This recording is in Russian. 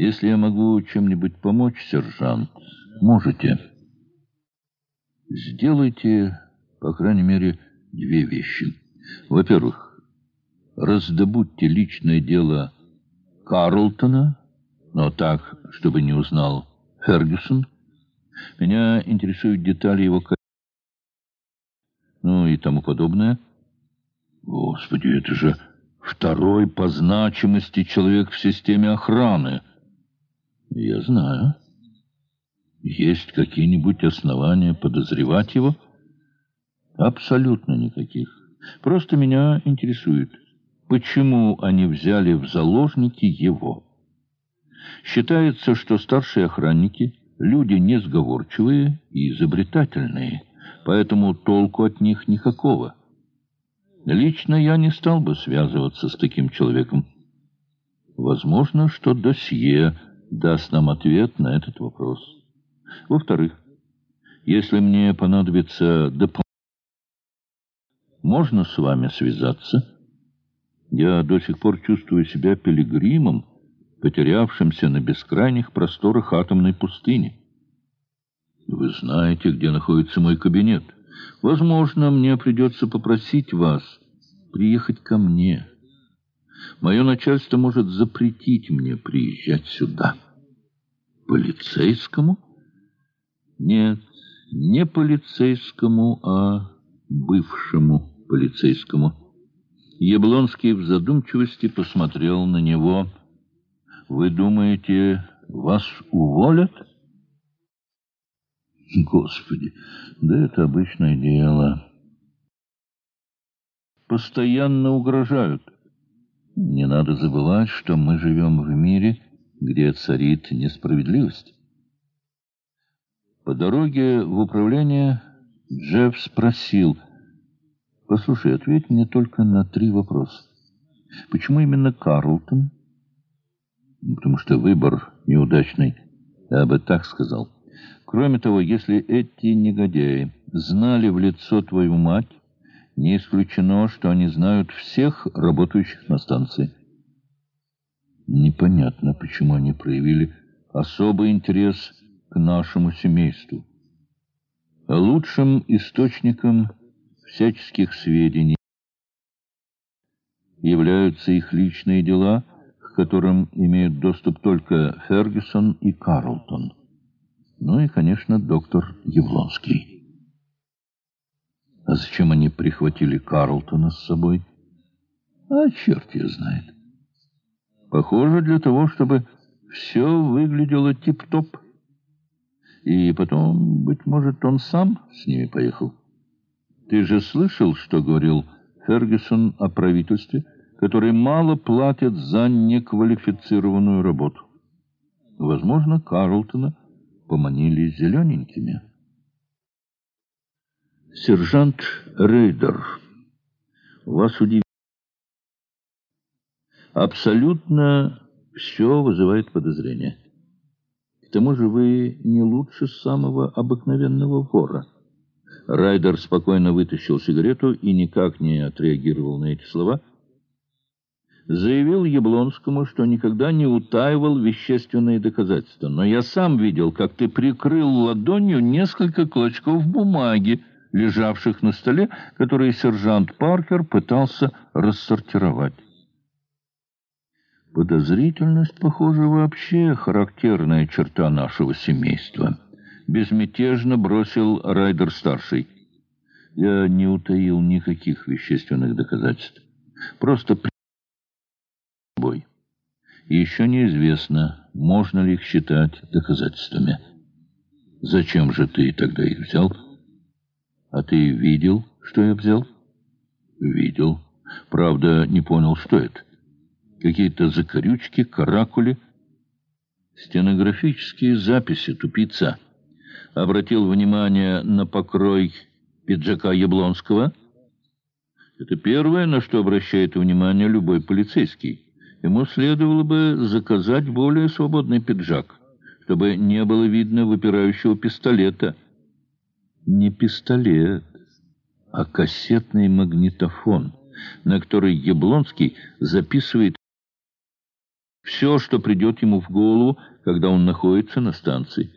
Если я могу чем-нибудь помочь, сержант, можете. Сделайте, по крайней мере, две вещи. Во-первых, раздобудьте личное дело Карлтона, но так, чтобы не узнал Фергюсон. Меня интересуют детали его ну и тому подобное. Господи, это же второй по значимости человек в системе охраны. Я знаю. Есть какие-нибудь основания подозревать его? Абсолютно никаких. Просто меня интересует, почему они взяли в заложники его. Считается, что старшие охранники – люди несговорчивые и изобретательные, поэтому толку от них никакого. Лично я не стал бы связываться с таким человеком. Возможно, что досье даст нам ответ на этот вопрос. Во-вторых, если мне понадобится дополнительно, можно с вами связаться? Я до сих пор чувствую себя пилигримом, потерявшимся на бескрайних просторах атомной пустыни. Вы знаете, где находится мой кабинет. Возможно, мне придется попросить вас приехать ко мне. Мое начальство может запретить мне приезжать сюда. Полицейскому? Нет, не полицейскому, а бывшему полицейскому. Яблонский в задумчивости посмотрел на него. «Вы думаете, вас уволят?» «Господи, да это обычное дело. Постоянно угрожают. Не надо забывать, что мы живем в мире, где царит несправедливость». По дороге в управление Джефф спросил — Послушай, ответь мне только на три вопроса. Почему именно Карлтон? Ну, потому что выбор неудачный. Я бы так сказал. Кроме того, если эти негодяи знали в лицо твою мать, не исключено, что они знают всех работающих на станции. Непонятно, почему они проявили особый интерес к нашему семейству. Лучшим источником всяческих сведений являются их личные дела, к которым имеют доступ только Фергюсон и Карлтон. Ну и, конечно, доктор Явлонский. А зачем они прихватили Карлтона с собой? А черт ее знает. Похоже, для того, чтобы все выглядело тип-топ. И потом, быть может, он сам с ними поехал. Ты же слышал, что говорил Фергюсон о правительстве, которое мало платит за неквалифицированную работу? Возможно, Карлтона поманили зелененькими. Сержант Рейдер, вас удивит. Абсолютно все вызывает подозрение. К тому же вы не лучше самого обыкновенного вора. Райдер спокойно вытащил сигарету и никак не отреагировал на эти слова. Заявил Яблонскому, что никогда не утаивал вещественные доказательства. Но я сам видел, как ты прикрыл ладонью несколько клочков бумаги, лежавших на столе, которые сержант Паркер пытался рассортировать. Подозрительность, похоже, вообще характерная черта нашего семейства безмятежно бросил Райдер-старший. Я не утаил никаких вещественных доказательств. Просто при собой. И еще неизвестно, можно ли их считать доказательствами. Зачем же ты тогда их взял? А ты видел, что я взял? Видел. Правда, не понял, что это. Какие-то закорючки, каракули, стенографические записи, тупица — обратил внимание на покрой пиджака Яблонского. Это первое, на что обращает внимание любой полицейский. Ему следовало бы заказать более свободный пиджак, чтобы не было видно выпирающего пистолета. Не пистолет, а кассетный магнитофон, на который Яблонский записывает все, что придет ему в голову, когда он находится на станции.